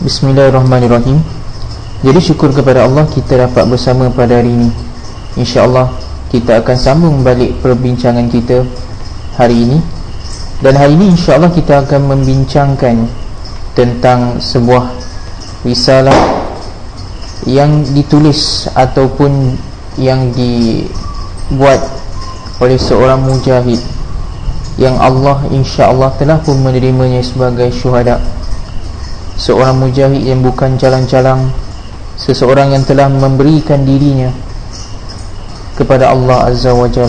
Bismillahirrahmanirrahim. Jadi syukur kepada Allah kita dapat bersama pada hari ini. InsyaAllah kita akan sambung balik perbincangan kita hari ini. Dan hari ini insyaAllah kita akan membincangkan Tentang sebuah risalah Yang ditulis ataupun yang dibuat oleh seorang mujahid Yang Allah insyaAllah telah pun menerimanya sebagai syuhada' seorang mujahid yang bukan jalan-jalan seseorang yang telah memberikan dirinya kepada Allah Azza wa Jal.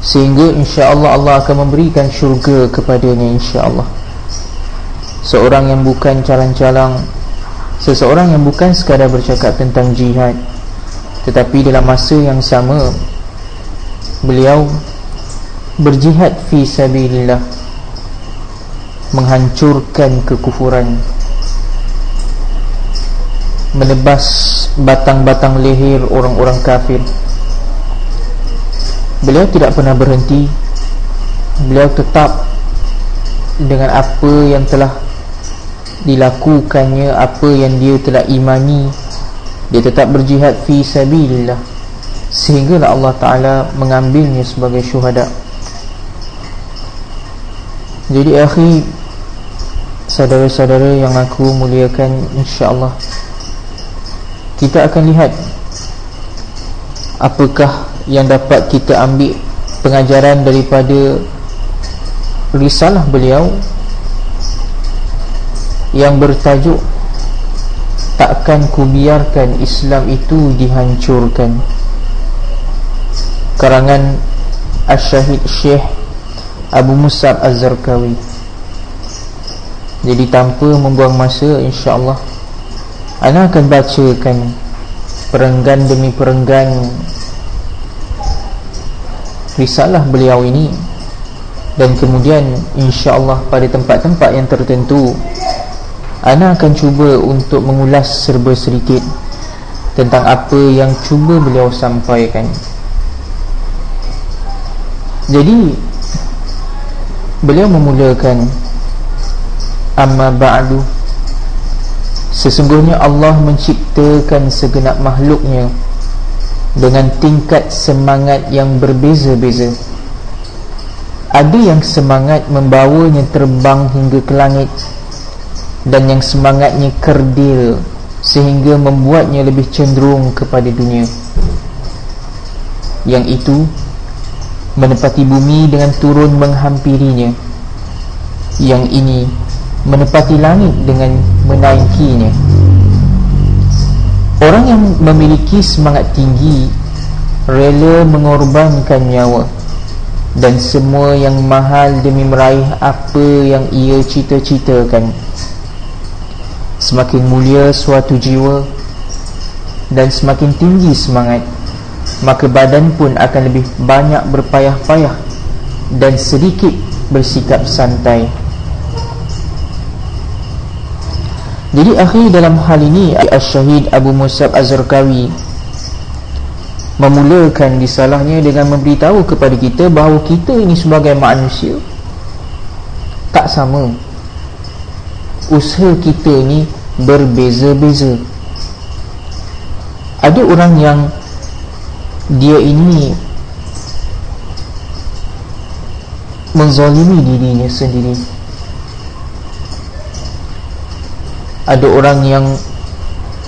Sehingga insya-Allah Allah akan memberikan syurga kepadanya insya-Allah. Seorang yang bukan jalan-jalan seseorang yang bukan sekadar bercakap tentang jihad tetapi dalam masa yang sama beliau berjihad fi sabilillah menghancurkan kekufuran. Menebas batang-batang leher orang-orang kafir. Beliau tidak pernah berhenti. Beliau tetap dengan apa yang telah dilakukannya apa yang dia telah imani. Dia tetap berjihad fi sabilillah. Sehinggalah Allah Ta'ala mengambilnya sebagai syuhada. Jadi akhir Saudara-saudara yang aku muliakan InsyaAllah. Kita akan lihat Apakah yang dapat kita ambil Pengajaran daripada Risalah beliau Yang bertajuk Takkan kubiarkan Islam itu dihancurkan. Karangan Asyahid Syekh Abu Musab Az-Zarkawi jadi tanpa membuang masa insya-Allah ana akan bacakan perenggan demi perenggan risalah beliau ini. Dan kemudian insya-Allah pada tempat-tempat yang tertentu ana akan cuba untuk mengulas serba sedikit tentang apa yang cuba beliau sampaikan. Jadi beliau memulakan Amma ba'du. Sesungguhnya Allah menciptakan segenap makhluknya Dengan tingkat semangat yang berbeza-beza. Ada yang semangat membawanya terbang hingga ke langit Dan yang semangatnya kerdil Sehingga membuatnya lebih cenderung kepada dunia. Yang itu Menepati bumi dengan turun menghampirinya. Yang ini menepati langit dengan menaikinya orang yang memiliki semangat tinggi rela mengorbankan nyawa. Dan semua yang mahal demi meraih apa yang ia cita-citakan. Semakin mulia suatu jiwa dan semakin tinggi semangat maka badan pun akan lebih banyak berpayah-payah dan sedikit bersikap santai Jadi akhir dalam hal ini Al-Syahid Abu Musab Az-Zarkawi Memulakan disalahnya dengan memberitahu kepada kita Bahawa kita ini sebagai manusia Tak sama. Usaha kita ini berbeza-beza. Ada orang yang Dia ini Menzalimi dirinya sendiri ada orang yang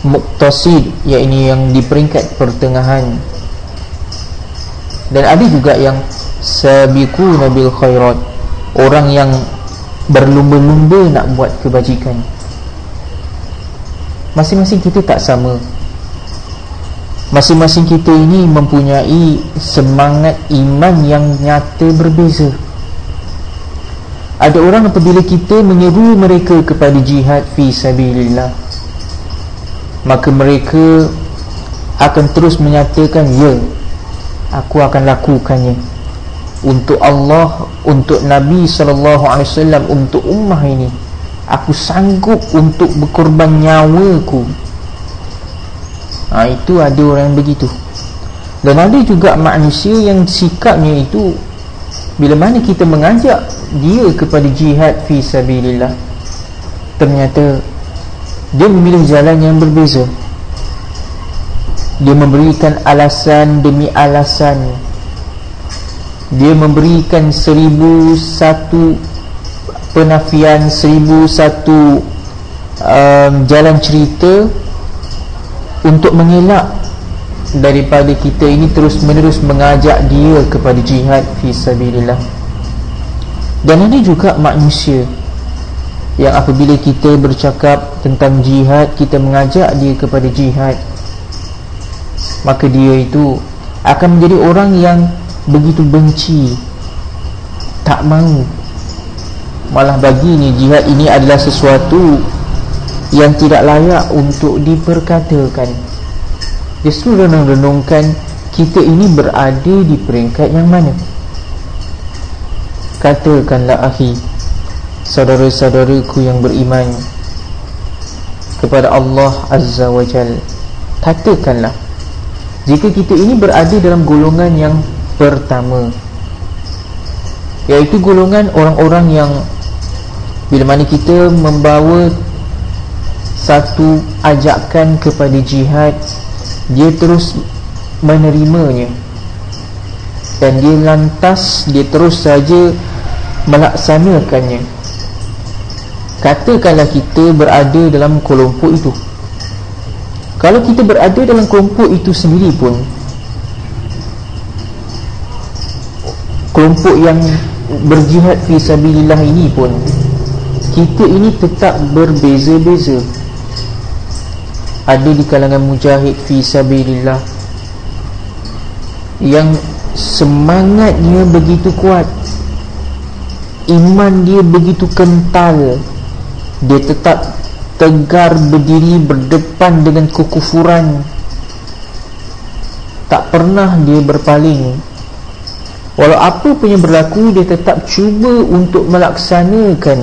muktasid yakni yang di peringkat pertengahan. Dan ada juga yang sabiqu nabil khairat orang yang berlumba-lumba nak buat kebajikan. Masing-masing kita tak sama. Masing-masing kita ini mempunyai semangat iman yang nyata berbeza ada orang apabila kita menyeru mereka kepada jihad fi sabilillah maka mereka akan terus menyatakan ya aku akan lakukannya. Untuk Allah untuk Nabi sallallahu alaihi wasallam untuk ummah ini aku sanggup untuk berkorban nyawaku. Ha, itu ada orang yang begitu. Dan ada juga manusia yang sikapnya itu bila mana kita mengajak dia kepada jihad fi sabilillah. Ternyata dia memilih jalan yang berbeza. Dia memberikan alasan demi alasan. Dia memberikan seribu satu penafian seribu satu um, jalan cerita untuk mengelak daripada kita ini terus menerus mengajak dia kepada jihad fi sabilillah dan ini juga manusia yang apabila kita bercakap tentang jihad kita mengajak dia kepada jihad maka dia itu akan menjadi orang yang begitu benci tak mahu malah baginya jihad ini adalah sesuatu yang tidak layak untuk diperkatakan. Justru renung-renungkan kita ini berada di peringkat yang mana katakanlah akhi saudara-saudaraku yang beriman kepada Allah Azza wa Jal katakanlah jika kita ini berada dalam golongan yang pertama iaitu golongan orang-orang yang bila mana kita membawa satu ajakan kepada jihad dia terus menerimanya dan dia lantas dia terus saja melaksanakannya. Katakanlah kita berada dalam kelompok itu. Kalau kita berada dalam kelompok itu sendiri pun kelompok yang berjihad fi sabilillah ini pun kita ini tetap berbeza-beza. Ada di kalangan mujahid fi sabilillah yang semangatnya begitu kuat iman dia begitu kental. Dia tetap tegar berdiri berdepan dengan kekufuran. Tak pernah dia berpaling. Walau apa pun yang berlaku dia tetap cuba untuk melaksanakan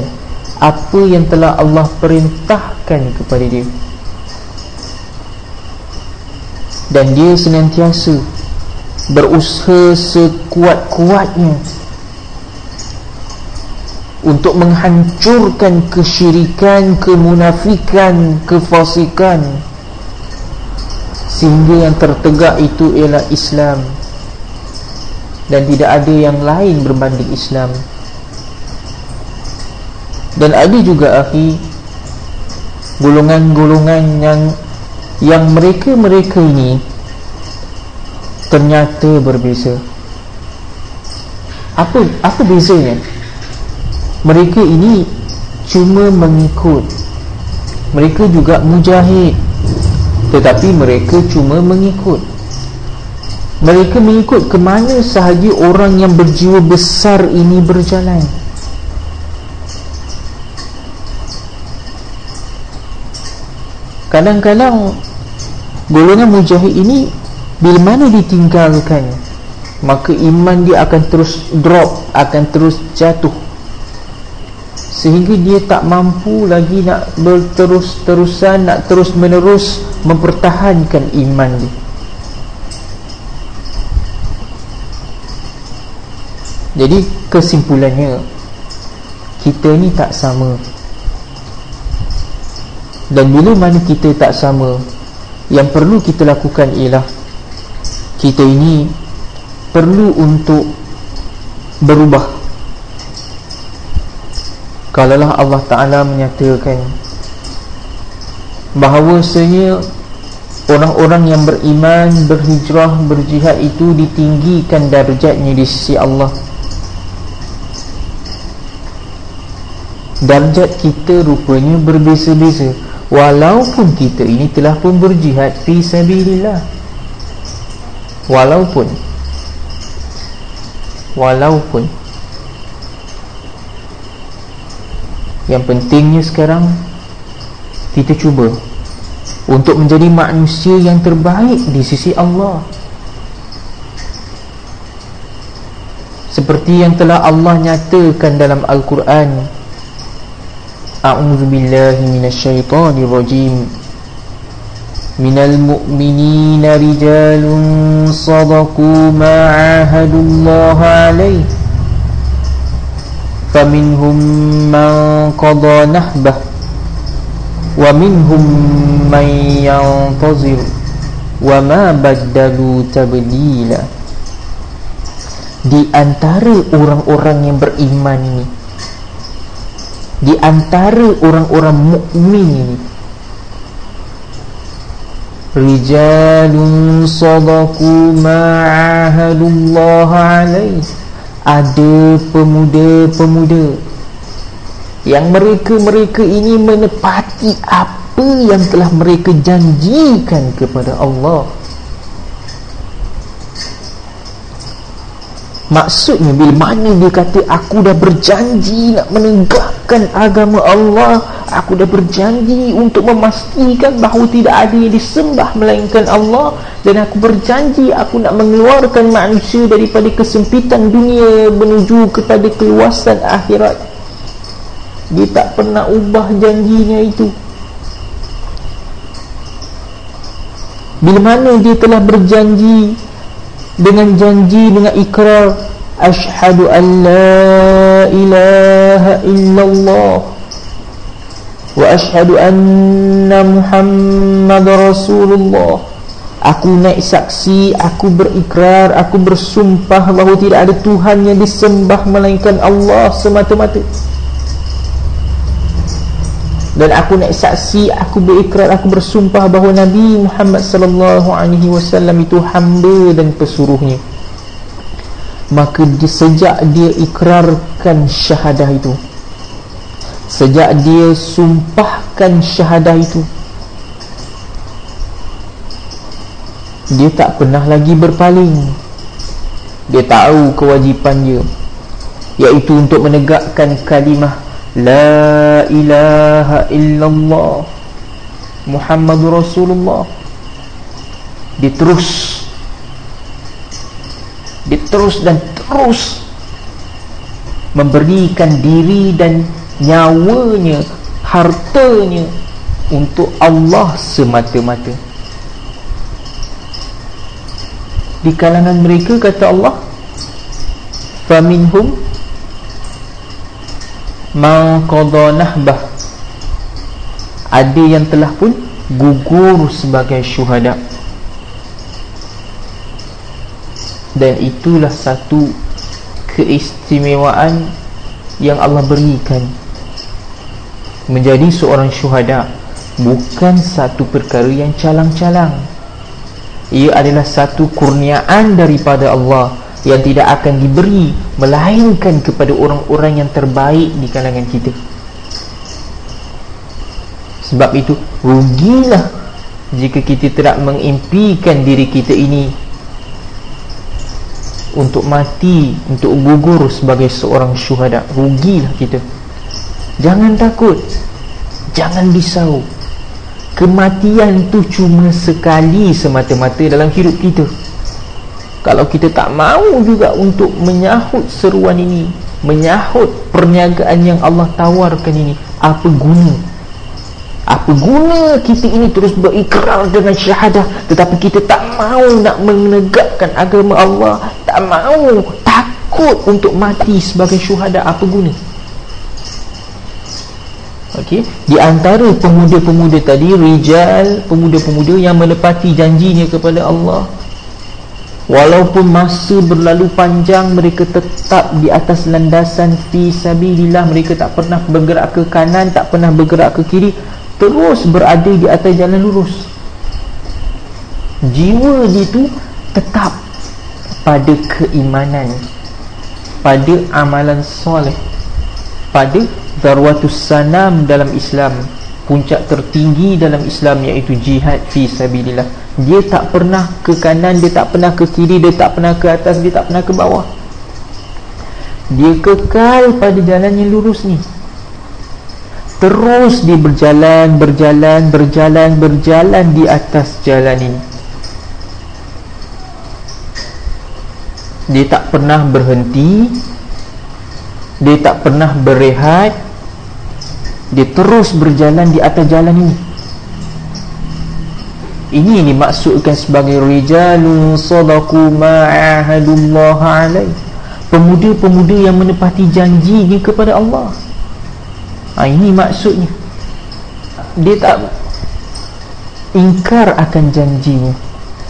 apa yang telah Allah perintahkan kepada dia. Dan dia senantiasa berusaha sekuat-kuatnya untuk menghancurkan kesyirikan, kemunafikan, kefasikan. Sehingga yang tertegak itu ialah Islam. Dan tidak ada yang lain berbanding Islam. Dan ada juga akhi golongan-golongan yang yang mereka-mereka ini ternyata berbeza. Apa apa bezanya mereka ini cuma mengikut. Mereka juga mujahid. Tetapi mereka cuma mengikut. Mereka mengikut ke mana sahaja orang yang berjiwa besar ini berjalan. Kadang-kadang golongan mujahid ini bila mana ditinggalkan maka iman dia akan terus drop akan terus jatuh sehingga dia tak mampu lagi nak berterus-terusan nak terus menerus mempertahankan iman dia. Jadi kesimpulannya kita ni tak sama. Dan bila mana kita tak sama yang perlu kita lakukan ialah kita ini perlu untuk berubah kalaulah Allah Ta'ala menyatakan bahawasanya orang-orang yang beriman berhijrah berjihad itu ditinggikan darjatnya di sisi Allah. Darjat kita rupanya berbeza-beza. Walaupun kita ini telah pun berjihad fi sabilillah. Walaupun. Walaupun Yang pentingnya sekarang Kita cuba Untuk menjadi manusia yang terbaik Di sisi Allah. Seperti yang telah Allah nyatakan dalam Al-Quran A'udzubillahi minasyaitanirrajim Minal mu'minina rijalun sadaku ma'ahadullaha alaih. فمنهم من قضى نحبه wa minhum man yantazir wa ma baddalu tabdila di antara orang-orang yang beriman ini di antara orang-orang mukmin ini rijalun sadaqu ma'ahadullah alaih ada pemuda-pemuda yang mereka-mereka ini menepati apa yang telah mereka janjikan kepada Allah Maksudnya bila mana dia kata aku dah berjanji nak menegakkan agama Allah Aku dah berjanji untuk memastikan bahawa tidak ada yang disembah melainkan Allah Dan aku berjanji aku nak mengeluarkan manusia daripada kesempitan dunia menuju kepada keluasan akhirat. Dia tak pernah ubah janjinya itu. Bila mana dia telah berjanji dengan janji dengan ikrar asyhadu an la ilaha illallah wa asyhadu anna muhammad rasulullah. Aku naik saksi aku berikrar aku bersumpah bahawa tidak ada tuhan yang disembah melainkan Allah semata-mata dan aku nak saksi aku berikrar aku bersumpah bahawa Nabi Muhammad sallallahu alaihi wasallam itu hamba dan pesuruhnya. Maka dia, sejak dia ikrarkan syahadah itu sejak dia sumpahkan syahadah itu dia tak pernah lagi berpaling. Dia tahu kewajipan dia iaitu untuk menegakkan kalimah La ilaha illallah. Muhammad Rasulullah. Dia terus Dia terus dan terus Memberikan diri dan nyawanya Hartanya Untuk Allah semata-mata. Di kalangan mereka kata Allah Faminhum man qada nahbah. Ada yang telah pun gugur sebagai syuhada. Dan itulah satu keistimewaan yang Allah berikan. Menjadi seorang syuhada bukan satu perkara yang calang-calang. Ia adalah satu kurniaan daripada Allah yang tidak akan diberi melainkan kepada orang-orang yang terbaik di kalangan kita. Sebab itu rugilah jika kita tidak mengimpikan diri kita ini untuk mati untuk gugur sebagai seorang syuhada. Rugilah kita. Jangan takut. Jangan risau. Kematian itu cuma sekali semata-mata dalam hidup kita kalau kita tak mau juga untuk menyahut seruan ini menyahut perniagaan yang Allah tawarkan ini apa guna? Apa guna kita ini terus berikrar dengan syahadah tetapi kita tak mau nak menegakkan agama Allah tak mau takut untuk mati sebagai syuhada apa guna? Okey, di antara pemuda-pemuda tadi rijal pemuda-pemuda yang menepati janjinya kepada Allah Walaupun masa berlalu panjang mereka tetap di atas landasan fi sabilillah mereka tak pernah bergerak ke kanan tak pernah bergerak ke kiri. Terus berada di atas jalan lurus. Jiwa dia tu tetap pada keimanan pada amalan soleh pada darwatus sanam dalam Islam puncak tertinggi dalam Islam iaitu jihad fi sabilillah. Dia tak pernah ke kanan dia tak pernah ke kiri dia tak pernah ke atas dia tak pernah ke bawah. Dia kekal pada jalan yang lurus ni. Terus dia berjalan berjalan berjalan berjalan di atas jalan ini. Dia tak pernah berhenti. Dia tak pernah berehat dia terus berjalan di atas jalan ini. Ini dimaksudkan sebagai rijalun sadaqu ma'ahadullah alaih pemuda-pemuda yang menepati janjinya kepada Allah. Ha, ini maksudnya. Dia tak ingkar akan janjinya.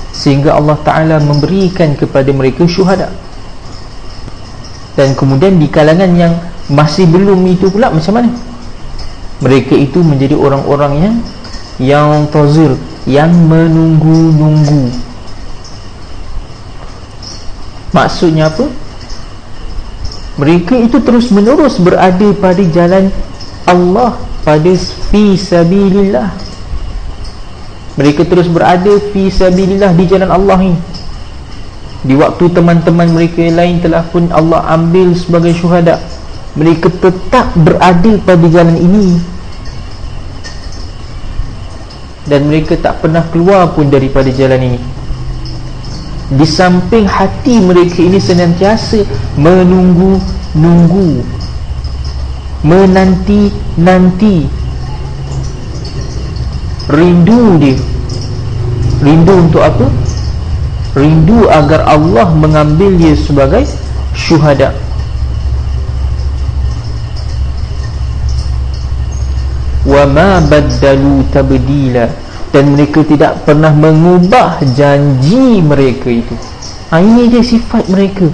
Sehingga Allah Ta'ala memberikan kepada mereka syuhada. Dan kemudian di kalangan yang masih belum itu pula macam mana mereka itu menjadi orang-orang yang yang tazir yang menunggu-nunggu. Maksudnya apa? Mereka itu terus menerus berada pada jalan Allah pada fi sabilillah. Mereka terus berada fi sabilillah di jalan Allah ni. Di waktu teman-teman mereka lain telah pun Allah ambil sebagai syuhada mereka tetap berada pada jalan ini dan mereka tak pernah keluar pun daripada jalan ini. Di samping hati mereka ini senantiasa menunggu-nunggu menanti-nanti. Rindu dia. Rindu untuk apa? rindu agar Allah mengambil dia sebagai syuhada ma baddalu tabdila. Dan mereka tidak pernah mengubah janji mereka itu. Ha, ini dia sifat mereka.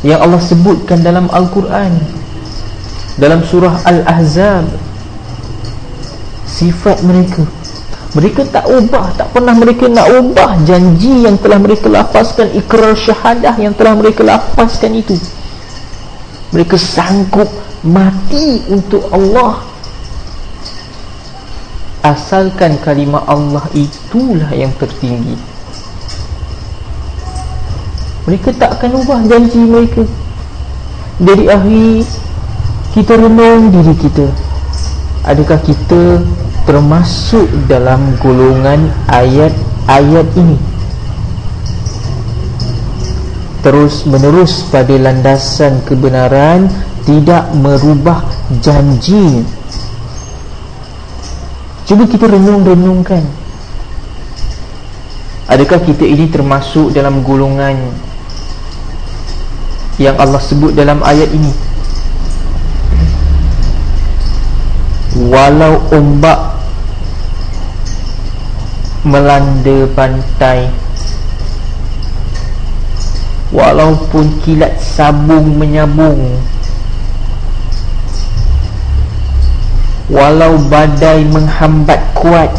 Yang Allah sebutkan dalam Al-Quran. Dalam surah Al-Ahzab. Sifat mereka. Mereka tak ubah tak pernah mereka nak ubah janji yang telah mereka lafazkan ikrar syahadah yang telah mereka lafazkan itu. Mereka sanggup mati untuk Allah asalkan kalimah Allah itulah yang tertinggi. Mereka tak akan ubah janji mereka. Dari akhir kita renung diri kita. Adakah kita termasuk dalam golongan ayat-ayat ini? Terus menerus pada landasan kebenaran tidak merubah janji cuba kita renung-renungkan. Adakah kita ini termasuk dalam golongan yang Allah sebut dalam ayat ini? Walau ombak melanda pantai walaupun kilat sabung menyabung walau badai menghambat kuat.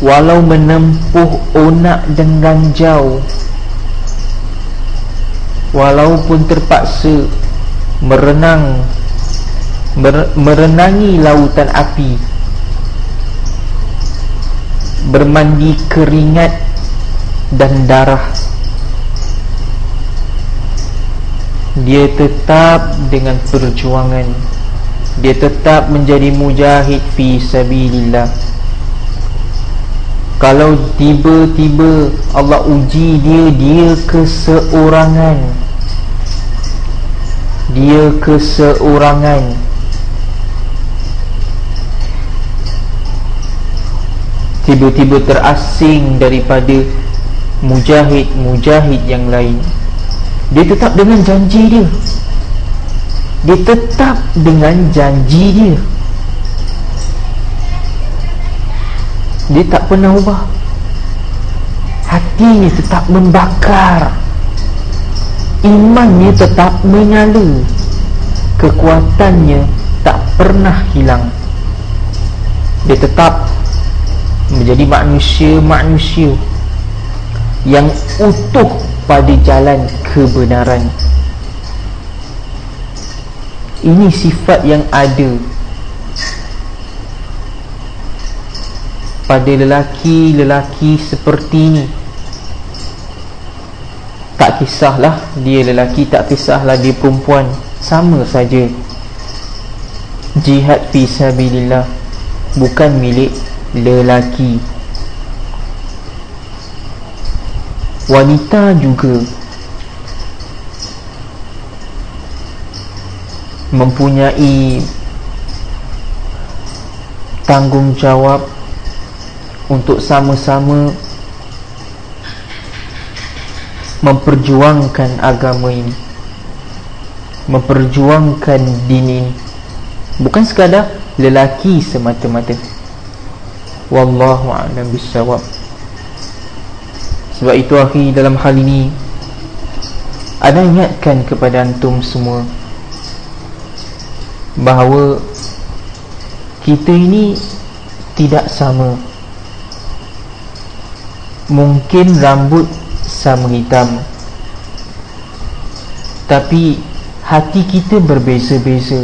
Walau menempuh onak dan ganjau walaupun terpaksa merenang merenangi lautan api. Bermandi keringat dan darah dia tetap dengan perjuangan. Dia tetap menjadi mujahid fi sabilillah. Kalau tiba-tiba Allah uji dia dia keseorangan. Dia keseorangan. Tiba-tiba terasing daripada mujahid-mujahid yang lain dia tetap dengan janji dia. Dia tetap dengan janji dia. Dia tak pernah ubah. Hatinya tetap membakar. Imannya tetap menyala kekuatannya tak pernah hilang. Dia tetap menjadi manusia-manusia yang utuh pada jalan kebenaran. Ini sifat yang ada pada lelaki-lelaki seperti ini. Tak kisahlah dia lelaki tak kisahlah dia perempuan. Sama saja. Jihad fi sabilillah. Bukan milik lelaki wanita juga mempunyai tanggungjawab untuk sama-sama memperjuangkan agama ini memperjuangkan din ini. Bukan sekadar lelaki semata-mata. Wallahu a'lam bissawab sebab itu akhi dalam hal ini ada ingatkan kepada antum semua bahawa kita ini tidak sama. Mungkin rambut sama hitam tapi hati kita berbeza-beza.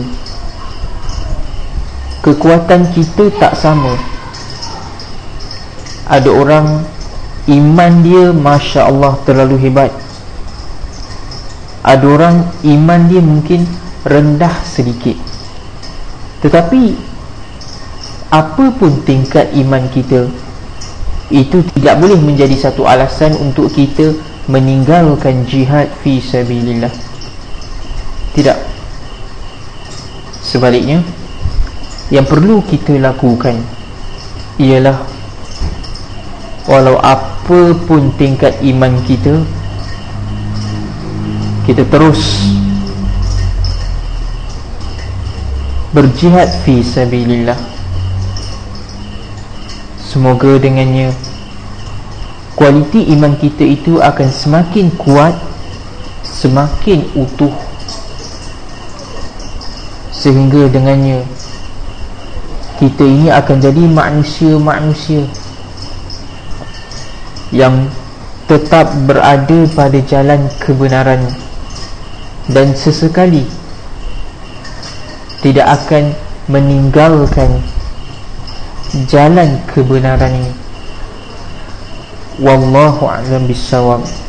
Kekuatan kita tak sama. Ada orang iman dia Masya Allah terlalu hebat. Ada orang iman dia mungkin rendah sedikit. Tetapi apa pun tingkat iman kita itu tidak boleh menjadi satu alasan untuk kita meninggalkan jihad fi sabilillah. Tidak. Sebaliknya yang perlu kita lakukan ialah walau apa pun tingkat iman kita kita terus berjihad fi sabilillah. Semoga dengannya kualiti iman kita itu akan semakin kuat semakin utuh. Sehingga dengannya kita ini akan jadi manusia-manusia yang tetap berada pada jalan kebenaran. Dan sesekali tidak akan meninggalkan jalan kebenaran ini. Wallahu a'lam bissawab